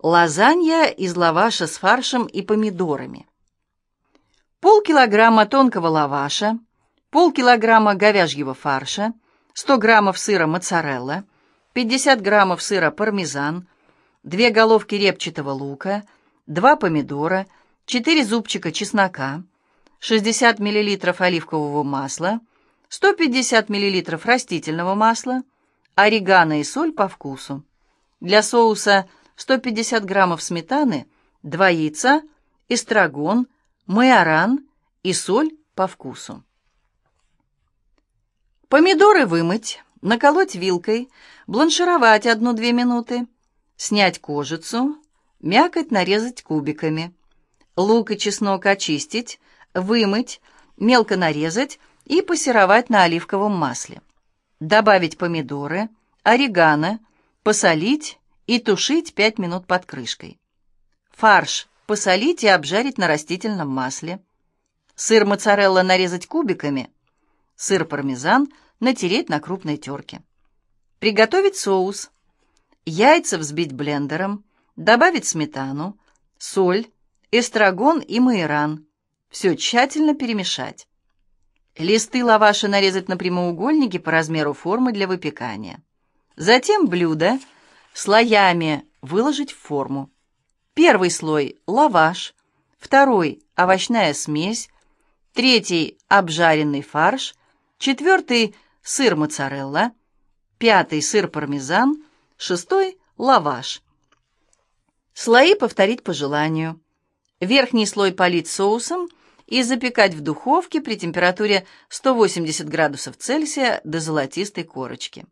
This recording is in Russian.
Лазанья из лаваша с фаршем и помидорами. Полкилограмма тонкого лаваша, полкилограмма говяжьего фарша, 100 граммов сыра моцарелла, 50 граммов сыра пармезан, 2 головки репчатого лука, 2 помидора, 4 зубчика чеснока, 60 мл оливкового масла, 150 мл растительного масла, орегано и соль по вкусу. Для соуса 150 граммов сметаны, 2 яйца, эстрагон, майоран и соль по вкусу. Помидоры вымыть, наколоть вилкой, бланшировать 1-2 минуты, снять кожицу, мякоть нарезать кубиками, лук и чеснок очистить, вымыть, мелко нарезать и пассеровать на оливковом масле. Добавить помидоры, орегано, посолить и тушить 5 минут под крышкой. Фарш посолить и обжарить на растительном масле. Сыр моцарелла нарезать кубиками. Сыр пармезан натереть на крупной терке. Приготовить соус. Яйца взбить блендером. Добавить сметану, соль, эстрагон и майоран. Все тщательно перемешать. Листы лаваша нарезать на прямоугольники по размеру формы для выпекания. Затем блюдо слоями выложить в форму. Первый слой – лаваш, второй – овощная смесь, третий – обжаренный фарш, четвертый – сыр моцарелла, пятый – сыр пармезан, шестой – лаваш. Слои повторить по желанию. Верхний слой полить соусом и запекать в духовке при температуре 180 градусов Цельсия до золотистой корочки.